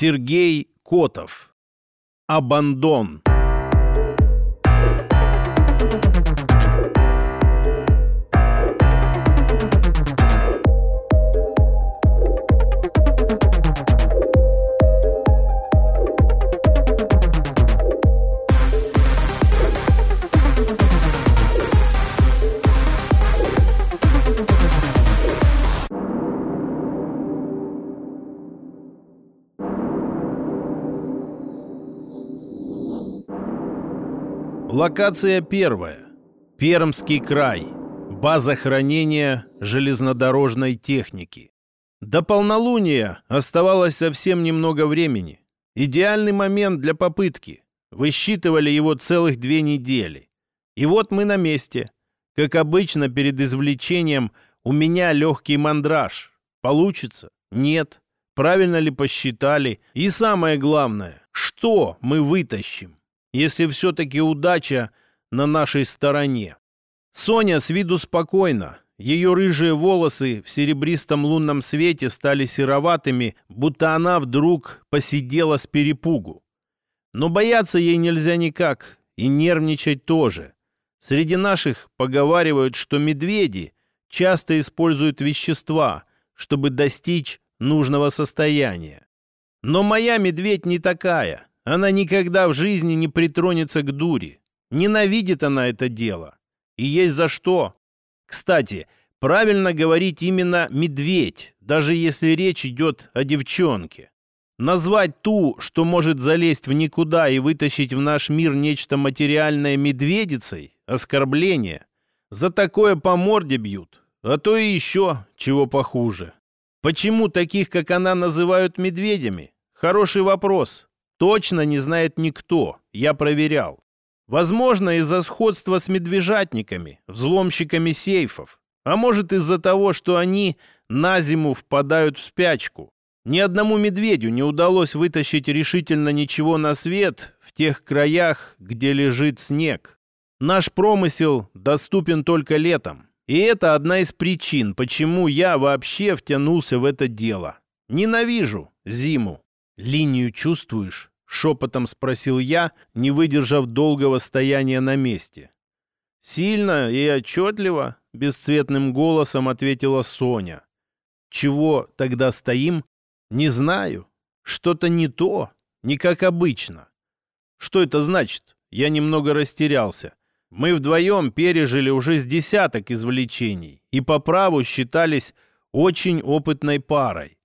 Сергей Котов. Абандон. Локация первая. Пермский край. База хранения железнодорожной техники. До полнолуния оставалось совсем немного времени. Идеальный момент для попытки. Высчитывали его целых две недели. И вот мы на месте. Как обычно, перед извлечением у меня легкий мандраж. Получится? Нет. Правильно ли посчитали? И самое главное, что мы вытащим? Если все-таки удача на нашей стороне. Соня с виду спокойна. Ее рыжие волосы в серебристом лунном свете стали сероватыми, будто она вдруг посидела с перепугу. Но бояться ей нельзя никак, и нервничать тоже. Среди наших поговаривают, что медведи часто используют вещества, чтобы достичь нужного состояния. Но моя медведь не такая. Она никогда в жизни не притронется к дури. Ненавидит она это дело. И есть за что. Кстати, правильно говорить именно «медведь», даже если речь идет о девчонке. Назвать ту, что может залезть в никуда и вытащить в наш мир нечто материальное медведицей – оскорбление. За такое по морде бьют, а то и еще чего похуже. Почему таких, как она, называют медведями? Хороший вопрос точно не знает никто, я проверял. Возможно, из-за сходства с медвежатниками, взломщиками сейфов. А может, из-за того, что они на зиму впадают в спячку. Ни одному медведю не удалось вытащить решительно ничего на свет в тех краях, где лежит снег. Наш промысел доступен только летом. И это одна из причин, почему я вообще втянулся в это дело. Ненавижу зиму. «Линию чувствуешь?» — шепотом спросил я, не выдержав долгого стояния на месте. «Сильно и отчетливо», — бесцветным голосом ответила Соня. «Чего тогда стоим?» «Не знаю. Что-то не то, не как обычно». «Что это значит?» Я немного растерялся. Мы вдвоем пережили уже с десяток извлечений и по праву считались очень опытной парой.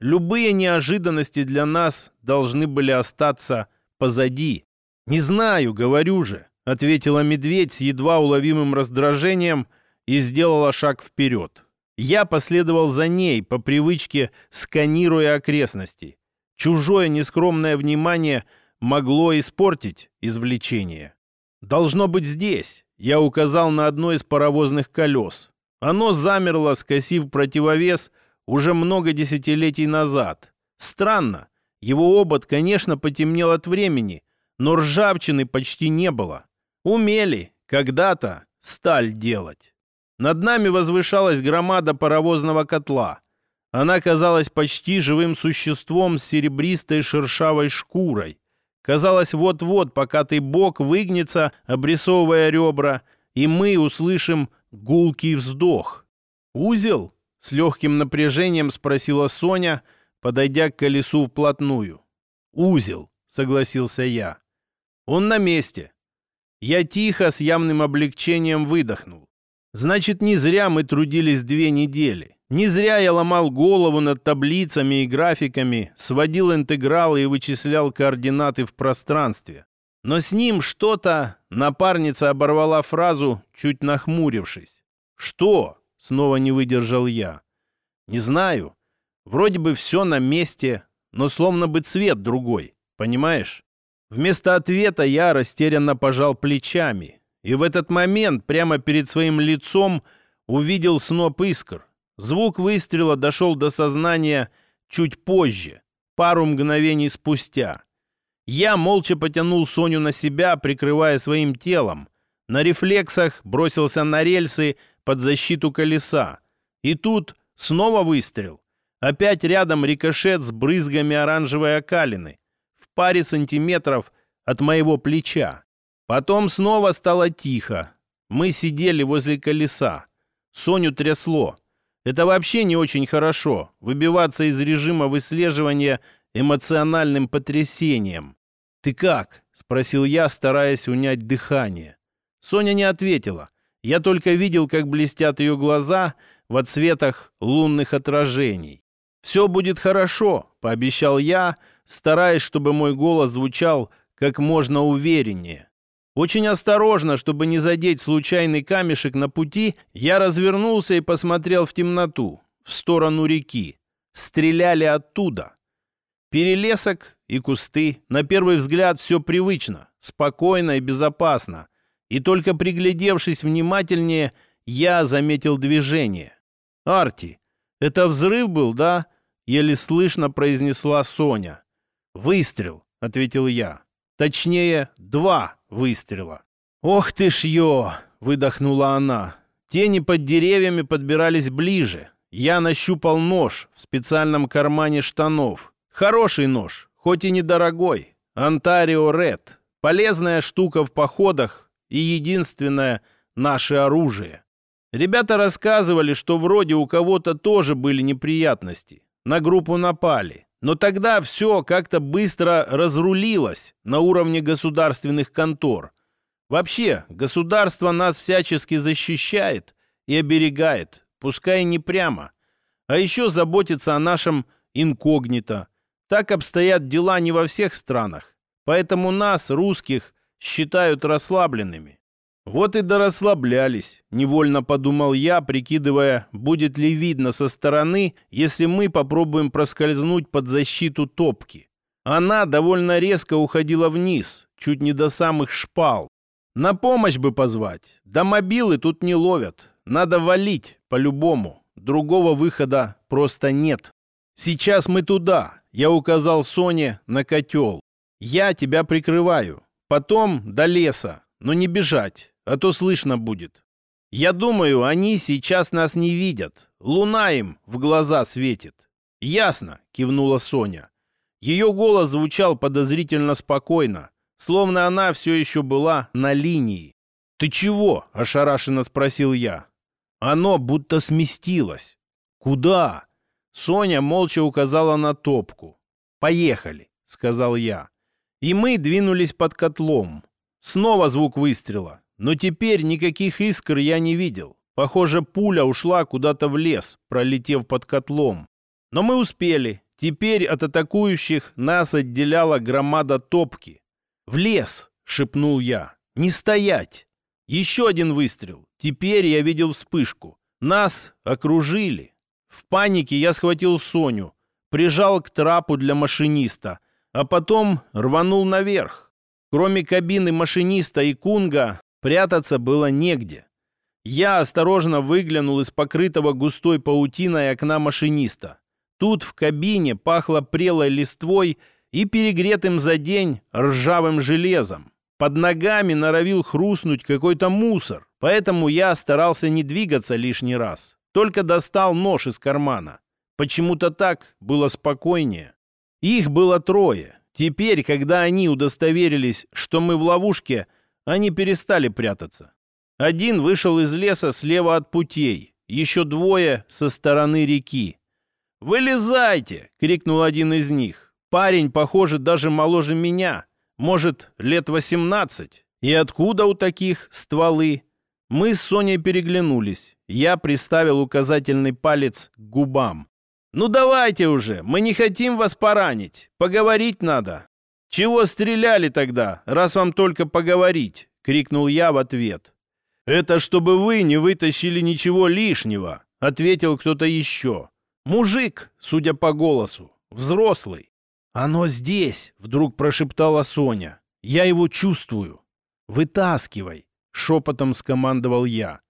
Любые неожиданности для нас должны были остаться позади. «Не знаю, говорю же», — ответила медведь с едва уловимым раздражением и сделала шаг вперед. Я последовал за ней, по привычке сканируя окрестности. Чужое нескромное внимание могло испортить извлечение. «Должно быть здесь», — я указал на одно из паровозных колес. Оно замерло, скосив противовес — уже много десятилетий назад. Странно, его обод, конечно, потемнел от времени, но ржавчины почти не было. Умели когда-то сталь делать. Над нами возвышалась громада паровозного котла. Она казалась почти живым существом с серебристой шершавой шкурой. Казалось, вот-вот покатый бок выгнется, обрисовывая ребра, и мы услышим гулкий вздох. Узел с легким напряжением спросила Соня, подойдя к колесу вплотную. «Узел», — согласился я. «Он на месте». Я тихо, с явным облегчением выдохнул. Значит, не зря мы трудились две недели. Не зря я ломал голову над таблицами и графиками, сводил интегралы и вычислял координаты в пространстве. Но с ним что-то... Напарница оборвала фразу, чуть нахмурившись. «Что?» Снова не выдержал я. Не знаю. Вроде бы все на месте, но словно бы цвет другой. Понимаешь? Вместо ответа я растерянно пожал плечами. И в этот момент прямо перед своим лицом увидел сноп искр. Звук выстрела дошел до сознания чуть позже, пару мгновений спустя. Я молча потянул Соню на себя, прикрывая своим телом. На рефлексах бросился на рельсы, под защиту колеса. И тут снова выстрел. Опять рядом рикошет с брызгами оранжевой окалины в паре сантиметров от моего плеча. Потом снова стало тихо. Мы сидели возле колеса. Соню трясло. Это вообще не очень хорошо. Выбиваться из режима выслеживания эмоциональным потрясением. «Ты как?» — спросил я, стараясь унять дыхание. Соня не ответила. Я только видел, как блестят ее глаза в отсветах лунных отражений. «Все будет хорошо», — пообещал я, стараясь, чтобы мой голос звучал как можно увереннее. Очень осторожно, чтобы не задеть случайный камешек на пути, я развернулся и посмотрел в темноту, в сторону реки. Стреляли оттуда. Перелесок и кусты. На первый взгляд все привычно, спокойно и безопасно. И только приглядевшись внимательнее, я заметил движение. «Арти, это взрыв был, да?» Еле слышно произнесла Соня. «Выстрел», — ответил я. «Точнее, два выстрела». «Ох ты ж ё!» — выдохнула она. Тени под деревьями подбирались ближе. Я нащупал нож в специальном кармане штанов. Хороший нож, хоть и недорогой. Онтарио Ред. Полезная штука в походах и единственное наше оружие. Ребята рассказывали, что вроде у кого-то тоже были неприятности. На группу напали. Но тогда все как-то быстро разрулилось на уровне государственных контор. Вообще, государство нас всячески защищает и оберегает, пускай не прямо. А еще заботится о нашем инкогнито. Так обстоят дела не во всех странах. Поэтому нас, русских, считают расслабленными. Вот и дорасслаблялись, невольно подумал я, прикидывая, будет ли видно со стороны, если мы попробуем проскользнуть под защиту топки. Она довольно резко уходила вниз, чуть не до самых шпал. На помощь бы позвать. Да мобилы тут не ловят. Надо валить, по-любому. Другого выхода просто нет. Сейчас мы туда. Я указал Соне на котел. Я тебя прикрываю. Потом до леса. Но не бежать, а то слышно будет. Я думаю, они сейчас нас не видят. Луна им в глаза светит. Ясно, кивнула Соня. Ее голос звучал подозрительно спокойно, словно она все еще была на линии. «Ты чего?» – ошарашенно спросил я. Оно будто сместилось. «Куда?» Соня молча указала на топку. «Поехали», — сказал я. И мы двинулись под котлом. Снова звук выстрела. Но теперь никаких искр я не видел. Похоже, пуля ушла куда-то в лес, пролетев под котлом. Но мы успели. Теперь от атакующих нас отделяла громада топки. «В лес!» — шепнул я. «Не стоять!» Еще один выстрел. Теперь я видел вспышку. Нас окружили. В панике я схватил Соню, прижал к трапу для машиниста, а потом рванул наверх. Кроме кабины машиниста и кунга, прятаться было негде. Я осторожно выглянул из покрытого густой паутиной окна машиниста. Тут в кабине пахло прелой листвой и перегретым за день ржавым железом. Под ногами норовил хрустнуть какой-то мусор, поэтому я старался не двигаться лишний раз. Только достал нож из кармана. Почему-то так было спокойнее. Их было трое. Теперь, когда они удостоверились, что мы в ловушке, они перестали прятаться. Один вышел из леса слева от путей, еще двое со стороны реки. «Вылезайте!» — крикнул один из них. Парень, похоже, даже моложе меня, может, лет восемнадцать. И откуда у таких стволы? Мы с Соней переглянулись. Я приставил указательный палец к губам. «Ну давайте уже, мы не хотим вас поранить. Поговорить надо». «Чего стреляли тогда, раз вам только поговорить?» — крикнул я в ответ. «Это чтобы вы не вытащили ничего лишнего», — ответил кто-то еще. «Мужик, судя по голосу, взрослый». «Оно здесь!» — вдруг прошептала Соня. «Я его чувствую». «Вытаскивай!» — шепотом скомандовал я.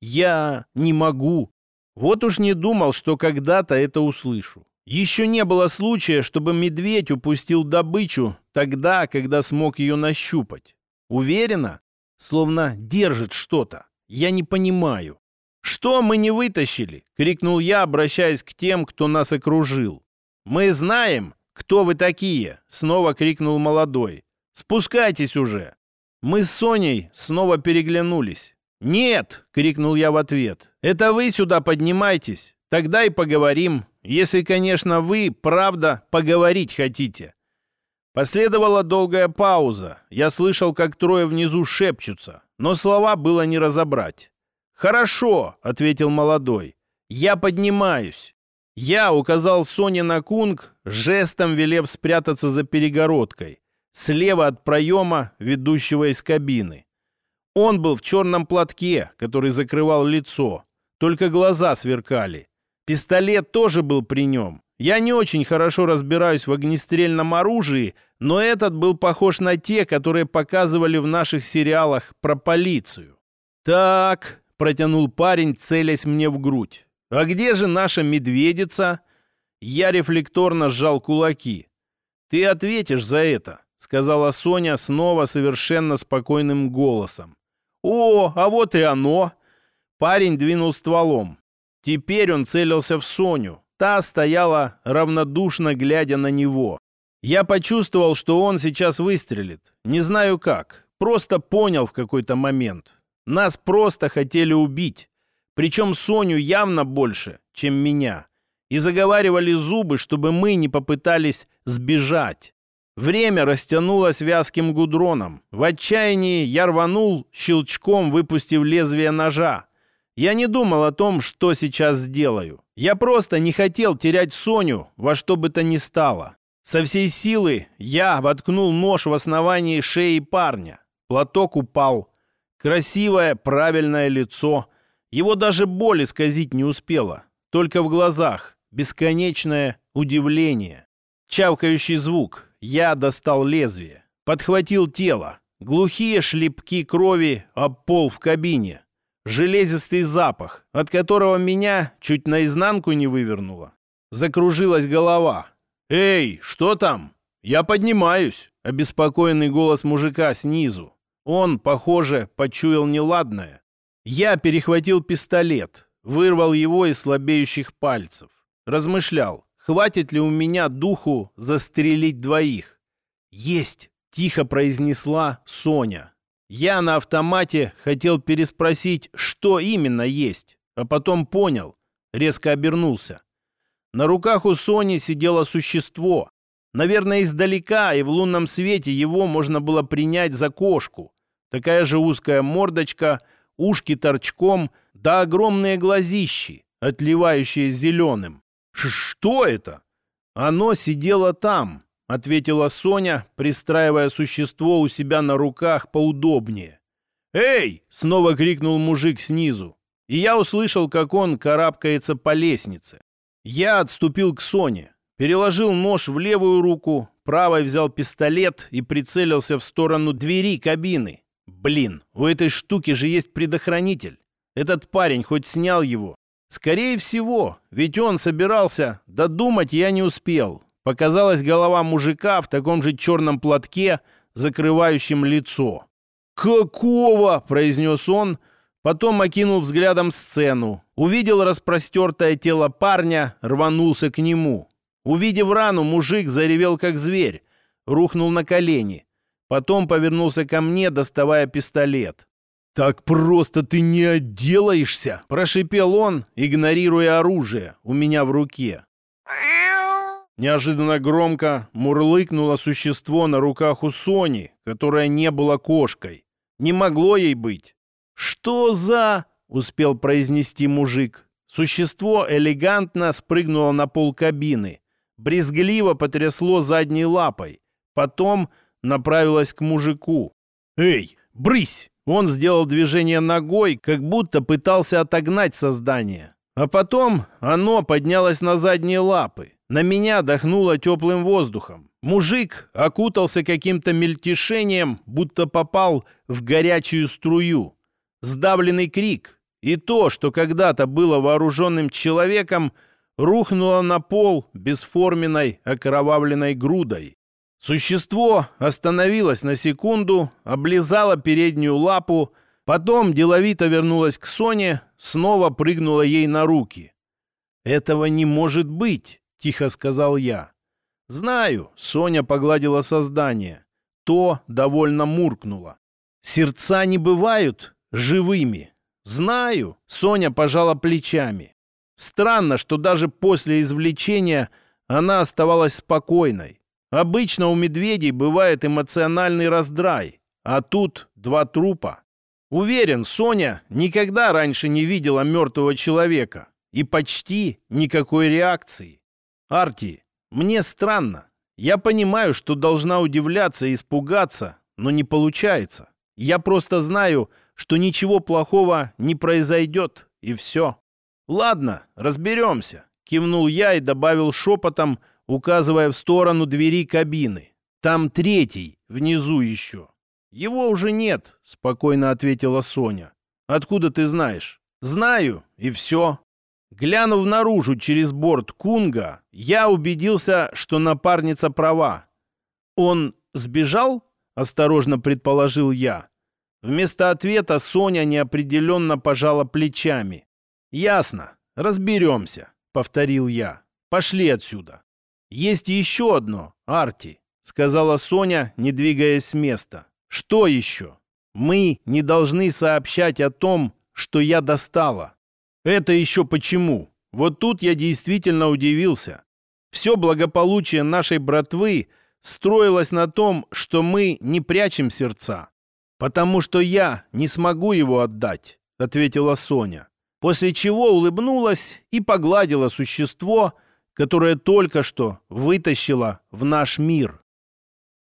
«Я не могу». Вот уж не думал, что когда-то это услышу. Еще не было случая, чтобы медведь упустил добычу тогда, когда смог ее нащупать. Уверена? Словно держит что-то. Я не понимаю. «Что мы не вытащили?» — крикнул я, обращаясь к тем, кто нас окружил. «Мы знаем, кто вы такие!» — снова крикнул молодой. «Спускайтесь уже!» Мы с Соней снова переглянулись. «Нет!» — крикнул я в ответ. «Это вы сюда поднимайтесь. Тогда и поговорим. Если, конечно, вы, правда, поговорить хотите». Последовала долгая пауза. Я слышал, как трое внизу шепчутся, но слова было не разобрать. «Хорошо», — ответил молодой. «Я поднимаюсь». Я указал Соне на кунг, жестом велев спрятаться за перегородкой, слева от проема, ведущего из кабины. Он был в черном платке, который закрывал лицо, только глаза сверкали. Пистолет тоже был при нем. Я не очень хорошо разбираюсь в огнестрельном оружии, но этот был похож на те, которые показывали в наших сериалах про полицию. «Так», — протянул парень, целясь мне в грудь. «А где же наша медведица?» Я рефлекторно сжал кулаки. «Ты ответишь за это», — сказала Соня снова совершенно спокойным голосом. «О, а вот и оно!» Парень двинул стволом. Теперь он целился в Соню. Та стояла равнодушно, глядя на него. Я почувствовал, что он сейчас выстрелит. Не знаю как. Просто понял в какой-то момент. Нас просто хотели убить. Причем Соню явно больше, чем меня. И заговаривали зубы, чтобы мы не попытались сбежать. Время растянулось вязким гудроном. В отчаянии я рванул, щелчком выпустив лезвие ножа. Я не думал о том, что сейчас сделаю. Я просто не хотел терять Соню во что бы то ни стало. Со всей силы я воткнул нож в основании шеи парня. Платок упал. Красивое, правильное лицо. Его даже боль исказить не успела. Только в глазах бесконечное удивление. Чавкающий звук. Я достал лезвие. Подхватил тело. Глухие шлепки крови об пол в кабине. Железистый запах, от которого меня чуть наизнанку не вывернуло. Закружилась голова. «Эй, что там? Я поднимаюсь!» Обеспокоенный голос мужика снизу. Он, похоже, почуял неладное. Я перехватил пистолет, вырвал его из слабеющих пальцев. Размышлял, хватит ли у меня духу застрелить двоих. «Есть!» — тихо произнесла Соня. Я на автомате хотел переспросить, что именно есть, а потом понял, резко обернулся. На руках у Сони сидело существо. Наверное, издалека и в лунном свете его можно было принять за кошку. Такая же узкая мордочка, ушки торчком, да огромные глазищи, отливающие зеленым. «Что это?» «Оно сидело там», — ответила Соня, пристраивая существо у себя на руках поудобнее. «Эй!» — снова крикнул мужик снизу. И я услышал, как он карабкается по лестнице. Я отступил к Соне, переложил нож в левую руку, правой взял пистолет и прицелился в сторону двери кабины. Блин, у этой штуки же есть предохранитель. Этот парень хоть снял его? Скорее всего, ведь он собирался, додумать я не успел. Показалась голова мужика в таком же черном платке, закрывающем лицо. «Какого?» – произнес он, потом окинул взглядом сцену. Увидел распростертое тело парня, рванулся к нему. Увидев рану, мужик заревел как зверь, рухнул на колени. Потом повернулся ко мне, доставая пистолет. «Так просто ты не отделаешься!» – прошипел он, игнорируя оружие у меня в руке. Неожиданно громко мурлыкнуло существо на руках у Сони, которая не была кошкой. Не могло ей быть. «Что за...» — успел произнести мужик. Существо элегантно спрыгнуло на пол кабины. Брезгливо потрясло задней лапой. Потом направилась к мужику. «Эй, брысь!» Он сделал движение ногой, как будто пытался отогнать создание. А потом оно поднялось на задние лапы. На меня дохнуло теплым воздухом. Мужик окутался каким-то мельтешением, будто попал в горячую струю. Сдавленный крик. И то, что когда-то было вооруженным человеком, рухнуло на пол бесформенной окровавленной грудой. Существо остановилось на секунду, облизало переднюю лапу, Потом деловито вернулась к Соне, снова прыгнула ей на руки. «Этого не может быть», — тихо сказал я. «Знаю», — Соня погладила создание. То довольно муркнуло. «Сердца не бывают живыми». «Знаю», — Соня пожала плечами. Странно, что даже после извлечения она оставалась спокойной. Обычно у медведей бывает эмоциональный раздрай, а тут два трупа. Уверен, Соня никогда раньше не видела мертвого человека и почти никакой реакции. Арти, мне странно. Я понимаю, что должна удивляться и испугаться, но не получается. Я просто знаю, что ничего плохого не произойдет, и все. Ладно, разберемся, кивнул я и добавил шепотом, указывая в сторону двери кабины. Там третий, внизу еще. «Его уже нет», — спокойно ответила Соня. «Откуда ты знаешь?» «Знаю, и все». Глянув наружу через борт Кунга, я убедился, что напарница права. «Он сбежал?» — осторожно предположил я. Вместо ответа Соня неопределенно пожала плечами. «Ясно, разберемся», — повторил я. «Пошли отсюда». «Есть еще одно, Арти», — сказала Соня, не двигаясь с места. Что еще? Мы не должны сообщать о том, что я достала. Это еще почему? Вот тут я действительно удивился. Все благополучие нашей братвы строилось на том, что мы не прячем сердца. «Потому что я не смогу его отдать», — ответила Соня. После чего улыбнулась и погладила существо, которое только что вытащила в наш мир.